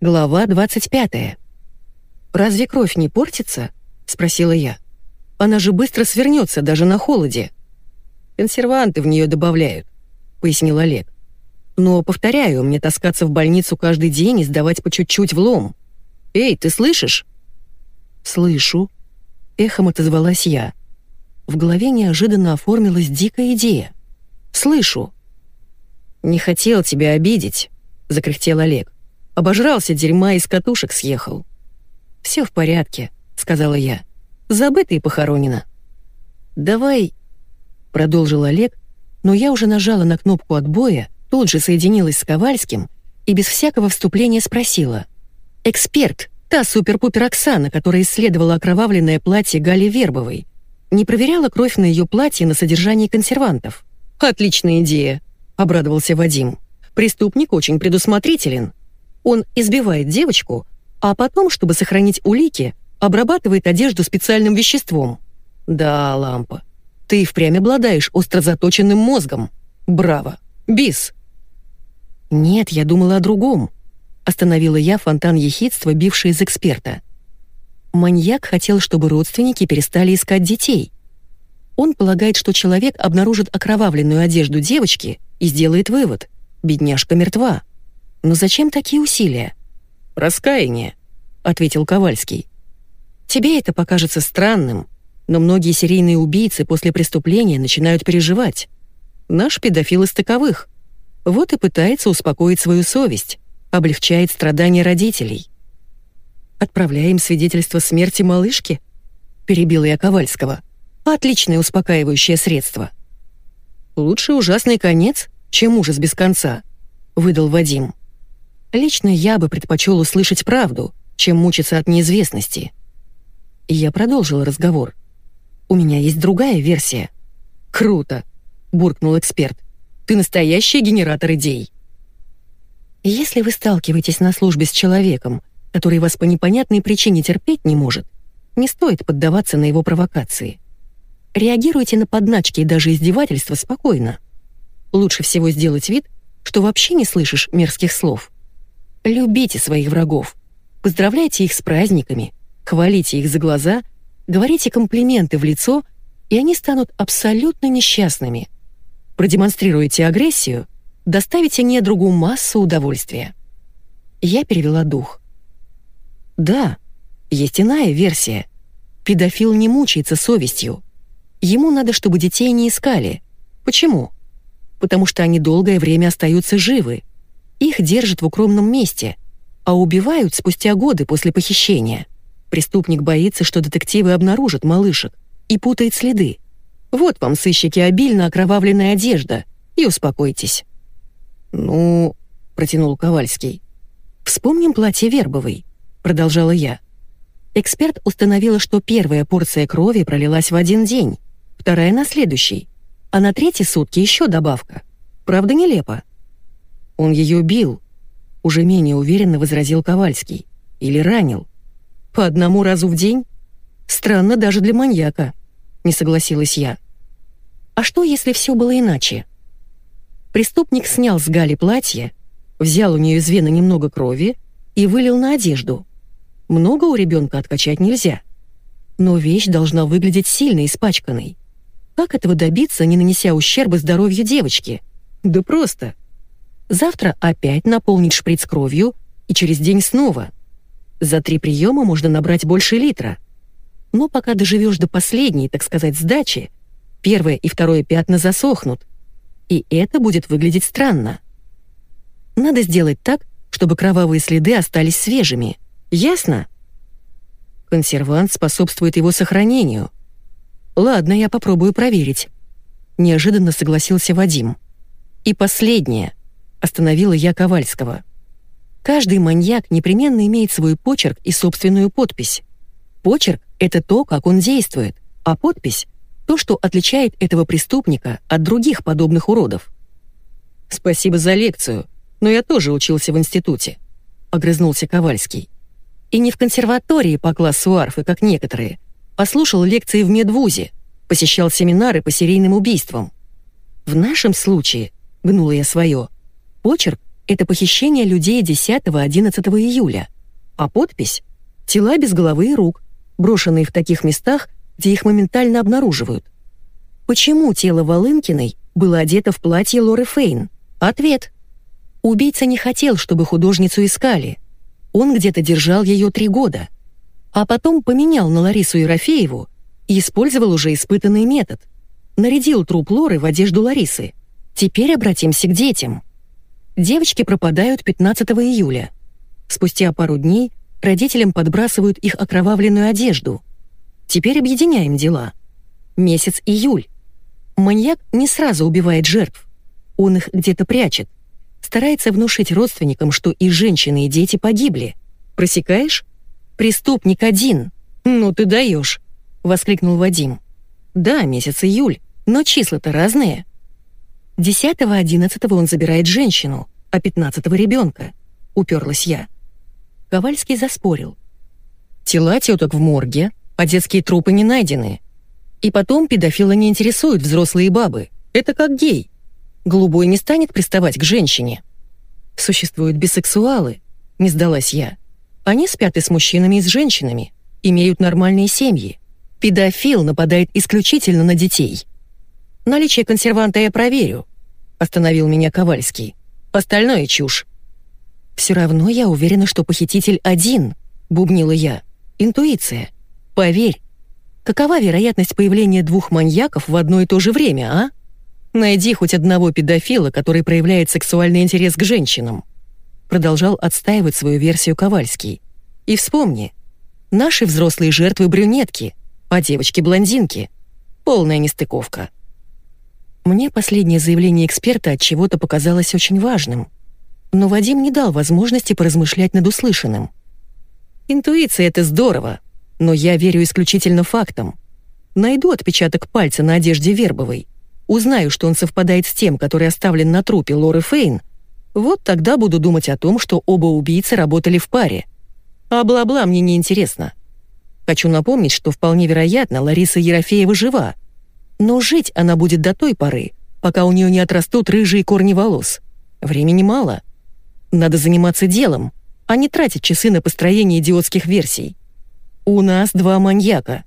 Глава 25. «Разве кровь не портится?» — спросила я. «Она же быстро свернется даже на холоде». «Консерванты в нее добавляют», — пояснил Олег. «Но, повторяю, мне таскаться в больницу каждый день и сдавать по чуть-чуть в лом. Эй, ты слышишь?» «Слышу», — эхом отозвалась я. В голове неожиданно оформилась дикая идея. «Слышу». «Не хотел тебя обидеть», — закряхтел Олег. «Обожрался дерьма и с катушек съехал». «Все в порядке», — сказала я. «Забыто и похоронено». «Давай», — продолжил Олег, но я уже нажала на кнопку отбоя, тут же соединилась с Ковальским и без всякого вступления спросила. «Эксперт, та супер-пупер Оксана, которая исследовала окровавленное платье Гали Вербовой, не проверяла кровь на ее платье на содержание консервантов?» «Отличная идея», — обрадовался Вадим. «Преступник очень предусмотрителен. Он избивает девочку, а потом, чтобы сохранить улики, обрабатывает одежду специальным веществом. Да, лампа, ты впрямь обладаешь остро заточенным мозгом. Браво. Бис. Нет, я думала о другом. Остановила я фонтан ехидства, бивший из эксперта. Маньяк хотел, чтобы родственники перестали искать детей. Он полагает, что человек обнаружит окровавленную одежду девочки и сделает вывод — бедняжка мертва. Но зачем такие усилия? «Раскаяние», — ответил Ковальский. «Тебе это покажется странным, но многие серийные убийцы после преступления начинают переживать. Наш педофил из таковых. Вот и пытается успокоить свою совесть, облегчает страдания родителей». «Отправляем свидетельство смерти малышки?» — перебила я Ковальского. «Отличное успокаивающее средство». «Лучше ужасный конец, чем ужас без конца», — выдал Вадим. Лично я бы предпочел услышать правду, чем мучиться от неизвестности. Я продолжил разговор. «У меня есть другая версия». «Круто!» — буркнул эксперт. «Ты настоящий генератор идей». Если вы сталкиваетесь на службе с человеком, который вас по непонятной причине терпеть не может, не стоит поддаваться на его провокации. Реагируйте на подначки и даже издевательства спокойно. Лучше всего сделать вид, что вообще не слышишь мерзких слов — Любите своих врагов. Поздравляйте их с праздниками, хвалите их за глаза, говорите комплименты в лицо, и они станут абсолютно несчастными. Продемонстрируйте агрессию, доставите недругу массу удовольствия. Я перевела дух. Да, есть иная версия. Педофил не мучается совестью. Ему надо, чтобы детей не искали. Почему? Потому что они долгое время остаются живы, их держат в укромном месте, а убивают спустя годы после похищения. Преступник боится, что детективы обнаружат малышек и путает следы. Вот вам, сыщики, обильно окровавленная одежда, и успокойтесь. «Ну...» — протянул Ковальский. «Вспомним платье Вербовой», — продолжала я. Эксперт установила, что первая порция крови пролилась в один день, вторая — на следующий, а на третьи сутки еще добавка. Правда, нелепо. Он ее бил, уже менее уверенно возразил Ковальский. Или ранил. По одному разу в день? Странно даже для маньяка, не согласилась я. А что, если все было иначе? Преступник снял с Гали платье, взял у нее из вены немного крови и вылил на одежду. Много у ребенка откачать нельзя. Но вещь должна выглядеть сильно испачканной. Как этого добиться, не нанеся ущерба здоровью девочки? Да просто. Завтра опять наполнить шприц кровью и через день снова. За три приема можно набрать больше литра. Но пока доживешь до последней, так сказать, сдачи, первое и второе пятна засохнут. И это будет выглядеть странно. Надо сделать так, чтобы кровавые следы остались свежими. Ясно? Консервант способствует его сохранению. Ладно, я попробую проверить. Неожиданно согласился Вадим. И последнее. Остановила я Ковальского. Каждый маньяк непременно имеет свой почерк и собственную подпись. Почерк — это то, как он действует, а подпись — то, что отличает этого преступника от других подобных уродов. «Спасибо за лекцию, но я тоже учился в институте», — огрызнулся Ковальский. «И не в консерватории по классу арфы, как некоторые, послушал лекции в медвузе, посещал семинары по серийным убийствам. В нашем случае, гнула я свое, — Почерк Это похищение людей 10-11 июля. А подпись — тела без головы и рук, брошенные в таких местах, где их моментально обнаруживают. Почему тело Волынкиной было одето в платье Лоры Фейн? Ответ. Убийца не хотел, чтобы художницу искали. Он где-то держал ее три года. А потом поменял на Ларису Ерофееву и использовал уже испытанный метод. Нарядил труп Лоры в одежду Ларисы. Теперь обратимся к детям. Девочки пропадают 15 июля. Спустя пару дней родителям подбрасывают их окровавленную одежду. Теперь объединяем дела. Месяц июль. Маньяк не сразу убивает жертв. Он их где-то прячет. Старается внушить родственникам, что и женщины, и дети погибли. Просекаешь? Преступник один. Ну ты даешь, воскликнул Вадим. Да, месяц июль, но числа-то разные. 10-11 он забирает женщину, а 15-го ребенка. Уперлась я. Ковальский заспорил. Тела теток в морге, а детские трупы не найдены. И потом педофила не интересуют взрослые бабы. Это как гей. Голубой не станет приставать к женщине. Существуют бисексуалы, не сдалась я. Они спят и с мужчинами, и с женщинами, имеют нормальные семьи. Педофил нападает исключительно на детей. Наличие консерванта я проверю, остановил меня Ковальский. Остальное чушь. Все равно я уверена, что похититель один, бубнила я. Интуиция. Поверь, Какова вероятность появления двух маньяков в одно и то же время, а? Найди хоть одного педофила, который проявляет сексуальный интерес к женщинам. Продолжал отстаивать свою версию Ковальский. И вспомни, наши взрослые жертвы брюнетки, а девочки блондинки. Полная нестыковка. Мне последнее заявление эксперта от чего-то показалось очень важным. Но Вадим не дал возможности поразмышлять над услышанным. Интуиция — это здорово, но я верю исключительно фактам. Найду отпечаток пальца на одежде Вербовой, узнаю, что он совпадает с тем, который оставлен на трупе Лоры Фейн, вот тогда буду думать о том, что оба убийцы работали в паре. А бла-бла мне не интересно. Хочу напомнить, что вполне вероятно, Лариса Ерофеева жива. Но жить она будет до той поры, пока у нее не отрастут рыжие корни волос. Времени мало. Надо заниматься делом, а не тратить часы на построение идиотских версий. «У нас два маньяка.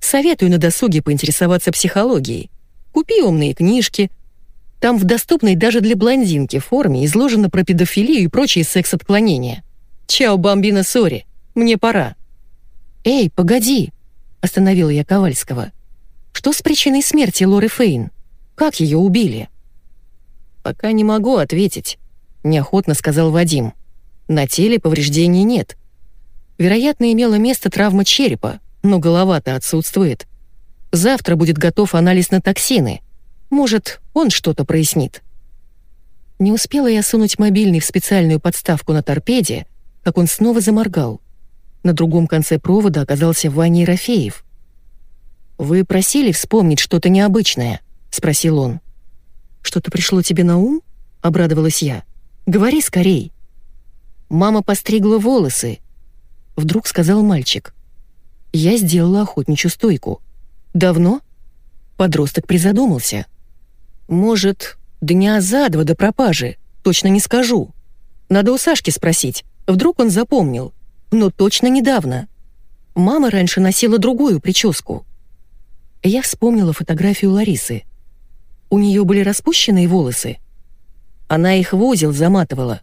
Советую на досуге поинтересоваться психологией. Купи умные книжки. Там в доступной даже для блондинки форме изложено про педофилию и прочие секс-отклонения. Чао, бомбина, сори. Мне пора». «Эй, погоди!» — остановила я Ковальского. «Что с причиной смерти Лоры Фейн? Как ее убили?» «Пока не могу ответить», — неохотно сказал Вадим. «На теле повреждений нет. Вероятно, имела место травма черепа, но голова-то отсутствует. Завтра будет готов анализ на токсины. Может, он что-то прояснит. Не успела я сунуть мобильный в специальную подставку на торпеде, как он снова заморгал. На другом конце провода оказался Ваня Ерофеев. «Вы просили вспомнить что-то необычное?» — спросил он. «Что-то пришло тебе на ум?» — обрадовалась я. «Говори скорей». Мама постригла волосы, Вдруг сказал мальчик. Я сделала охотничью стойку. Давно? Подросток призадумался. Может, дня за два до пропажи, точно не скажу. Надо у Сашки спросить, вдруг он запомнил. Но точно недавно. Мама раньше носила другую прическу. Я вспомнила фотографию Ларисы. У нее были распущенные волосы. Она их в узел заматывала,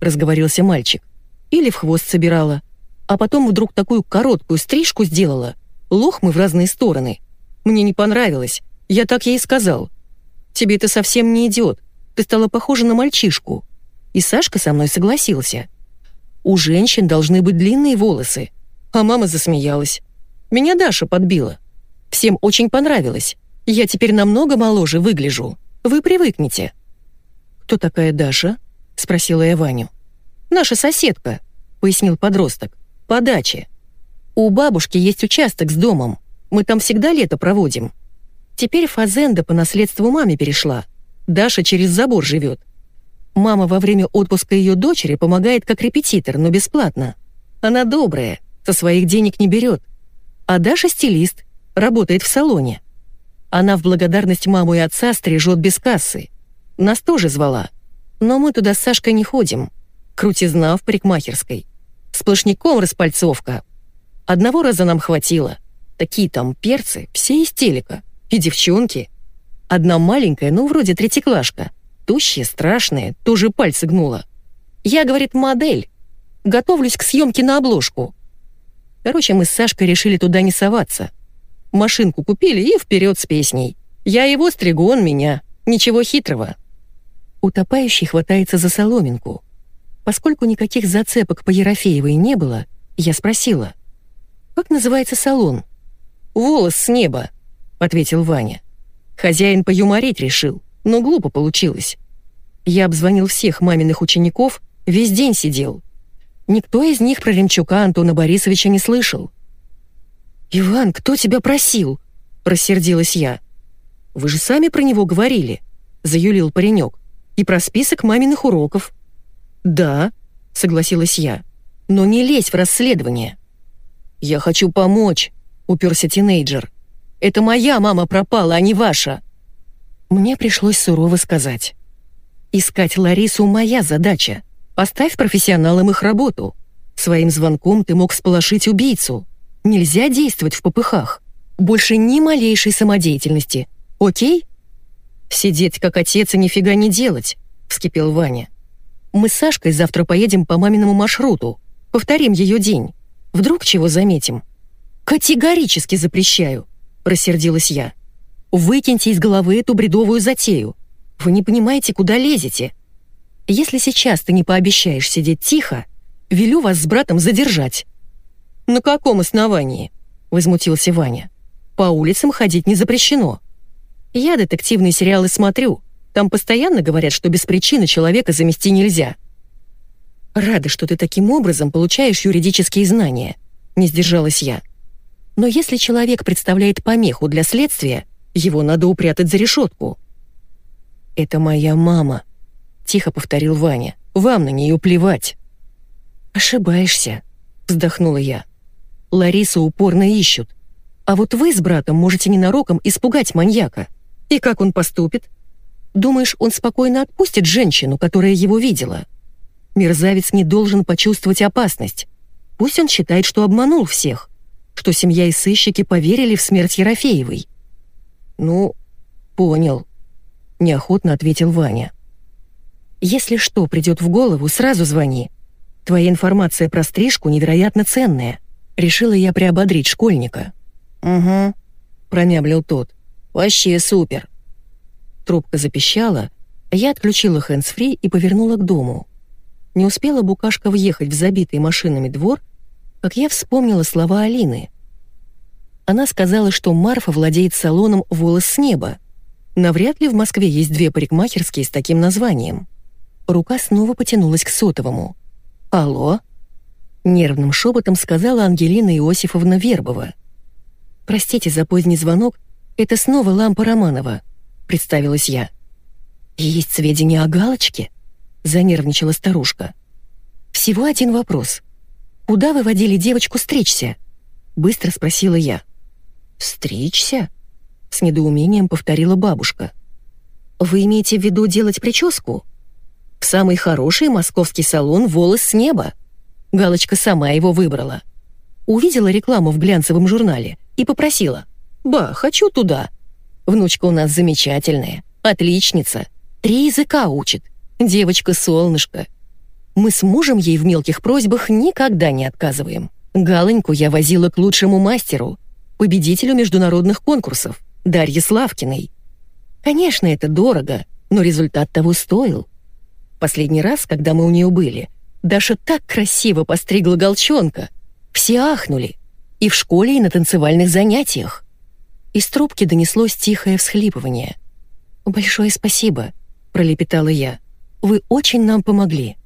разговорился мальчик. Или в хвост собирала а потом вдруг такую короткую стрижку сделала, лохмы в разные стороны. Мне не понравилось, я так ей сказал. Тебе это совсем не идет, ты стала похожа на мальчишку. И Сашка со мной согласился. У женщин должны быть длинные волосы. А мама засмеялась. Меня Даша подбила. Всем очень понравилось. Я теперь намного моложе выгляжу. Вы привыкнете. «Кто такая Даша?» — спросила я Ваню. «Наша соседка», — пояснил подросток по даче. У бабушки есть участок с домом. Мы там всегда лето проводим. Теперь Фазенда по наследству маме перешла. Даша через забор живет. Мама во время отпуска ее дочери помогает как репетитор, но бесплатно. Она добрая, со своих денег не берет. А Даша стилист, работает в салоне. Она в благодарность маму и отца стрижет без кассы. Нас тоже звала. Но мы туда с Сашкой не ходим. Крутизна в парикмахерской. Сплошняком распальцовка. Одного раза нам хватило. Такие там перцы, все из телека. И девчонки. Одна маленькая, ну, вроде третьеклашка. Тущая, страшная, тоже пальцы гнула. Я, говорит, модель. Готовлюсь к съемке на обложку. Короче, мы с Сашкой решили туда не соваться. Машинку купили и вперед с песней. Я его стригу, он меня. Ничего хитрого. Утопающий хватается за соломинку. Поскольку никаких зацепок по Ерофеевой не было, я спросила. «Как называется салон?» «Волос с неба», — ответил Ваня. Хозяин поюморить решил, но глупо получилось. Я обзвонил всех маминых учеников, весь день сидел. Никто из них про Ремчука Антона Борисовича не слышал. «Иван, кто тебя просил?» — рассердилась я. «Вы же сами про него говорили», — заюлил паренек. «И про список маминых уроков». «Да», — согласилась я, — «но не лезь в расследование». «Я хочу помочь», — уперся тинейджер. «Это моя мама пропала, а не ваша». Мне пришлось сурово сказать. «Искать Ларису — моя задача. Поставь профессионалам их работу. Своим звонком ты мог сполошить убийцу. Нельзя действовать в попыхах. Больше ни малейшей самодеятельности. Окей?» «Сидеть как отец и нифига не делать», — вскипел Ваня. «Мы с Сашкой завтра поедем по маминому маршруту. Повторим ее день. Вдруг чего заметим?» «Категорически запрещаю», — рассердилась я. «Выкиньте из головы эту бредовую затею. Вы не понимаете, куда лезете. Если сейчас ты не пообещаешь сидеть тихо, велю вас с братом задержать». «На каком основании?» — возмутился Ваня. «По улицам ходить не запрещено. Я детективные сериалы смотрю. Там постоянно говорят, что без причины человека замести нельзя». «Рада, что ты таким образом получаешь юридические знания», — не сдержалась я. «Но если человек представляет помеху для следствия, его надо упрятать за решетку». «Это моя мама», — тихо повторил Ваня. «Вам на нее плевать». «Ошибаешься», — вздохнула я. «Ларису упорно ищут. А вот вы с братом можете ненароком испугать маньяка. И как он поступит? Думаешь, он спокойно отпустит женщину, которая его видела? Мерзавец не должен почувствовать опасность. Пусть он считает, что обманул всех, что семья и сыщики поверили в смерть Ерофеевой». «Ну, понял», — неохотно ответил Ваня. Если что придет в голову, сразу звони. Твоя информация про стрижку невероятно ценная. Решила я приободрить школьника. Угу, промямлил тот. Вообще супер. Трубка запищала, я отключила хэндсфри и повернула к дому. Не успела букашка въехать в забитый машинами двор, как я вспомнила слова Алины. Она сказала, что Марфа владеет салоном «Волос с неба». Навряд ли в Москве есть две парикмахерские с таким названием. Рука снова потянулась к сотовому. «Алло?» Нервным шепотом сказала Ангелина Иосифовна Вербова. «Простите за поздний звонок, это снова лампа Романова», — представилась я. «Есть сведения о галочке?» — занервничала старушка. «Всего один вопрос. Куда вы водили девочку стричься?» — быстро спросила я. «Стричься?» — с недоумением повторила бабушка. «Вы имеете в виду делать прическу?» в самый хороший московский салон «Волос с неба». Галочка сама его выбрала. Увидела рекламу в глянцевом журнале и попросила. «Ба, хочу туда. Внучка у нас замечательная, отличница, три языка учит, девочка-солнышко. Мы с мужем ей в мелких просьбах никогда не отказываем. Галоньку я возила к лучшему мастеру, победителю международных конкурсов, Дарье Славкиной. Конечно, это дорого, но результат того стоил. Последний раз, когда мы у нее были, Даша так красиво постригла голчонка. Все ахнули. И в школе, и на танцевальных занятиях. Из трубки донеслось тихое всхлипывание. «Большое спасибо», — пролепетала я. «Вы очень нам помогли».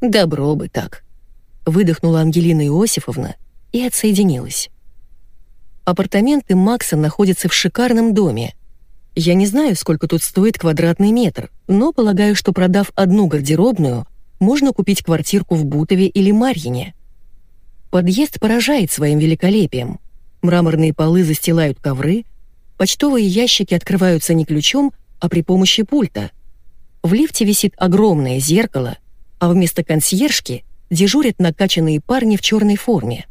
«Добро бы так», — выдохнула Ангелина Иосифовна и отсоединилась. Апартаменты Макса находятся в шикарном доме — я не знаю, сколько тут стоит квадратный метр, но полагаю, что продав одну гардеробную, можно купить квартирку в Бутове или Марьине. Подъезд поражает своим великолепием. Мраморные полы застилают ковры, почтовые ящики открываются не ключом, а при помощи пульта. В лифте висит огромное зеркало, а вместо консьержки дежурят накачанные парни в черной форме.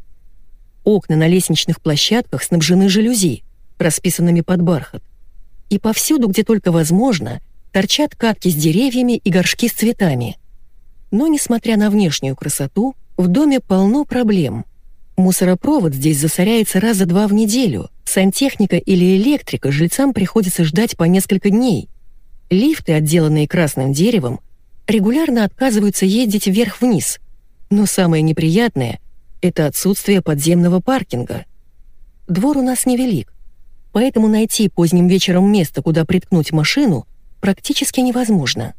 Окна на лестничных площадках снабжены жалюзи, расписанными под бархат. И повсюду, где только возможно, торчат катки с деревьями и горшки с цветами. Но, несмотря на внешнюю красоту, в доме полно проблем. Мусоропровод здесь засоряется раза два в неделю, сантехника или электрика жильцам приходится ждать по несколько дней. Лифты, отделанные красным деревом, регулярно отказываются ездить вверх-вниз. Но самое неприятное — это отсутствие подземного паркинга. Двор у нас невелик, поэтому найти поздним вечером место, куда приткнуть машину, практически невозможно.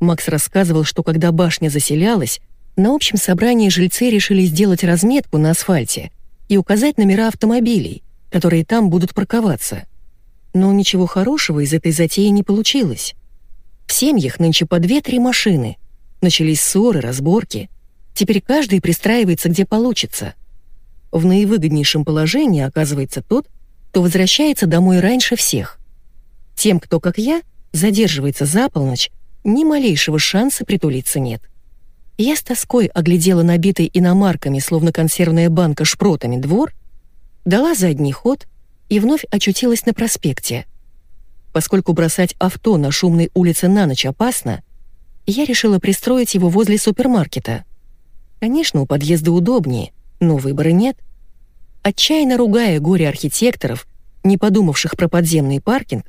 Макс рассказывал, что когда башня заселялась, на общем собрании жильцы решили сделать разметку на асфальте и указать номера автомобилей, которые там будут парковаться. Но ничего хорошего из этой затеи не получилось. В семьях нынче по две-три машины. Начались ссоры, разборки. Теперь каждый пристраивается где получится. В наивыгоднейшем положении оказывается тот, кто возвращается домой раньше всех. Тем, кто, как я, задерживается за полночь, ни малейшего шанса притулиться нет. Я с тоской оглядела набитый иномарками, словно консервная банка шпротами двор, дала задний ход и вновь очутилась на проспекте. Поскольку бросать авто на шумной улице на ночь опасно, я решила пристроить его возле супермаркета — Конечно, у подъезда удобнее, но выбора нет. Отчаянно ругая горе архитекторов, не подумавших про подземный паркинг,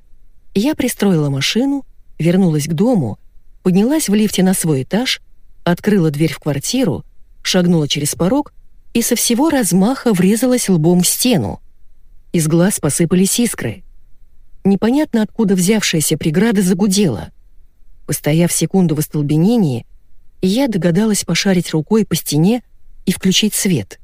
я пристроила машину, вернулась к дому, поднялась в лифте на свой этаж, открыла дверь в квартиру, шагнула через порог и со всего размаха врезалась лбом в стену. Из глаз посыпались искры. Непонятно откуда взявшаяся преграда загудела. Постояв секунду в остолбенении, я догадалась пошарить рукой по стене и включить свет.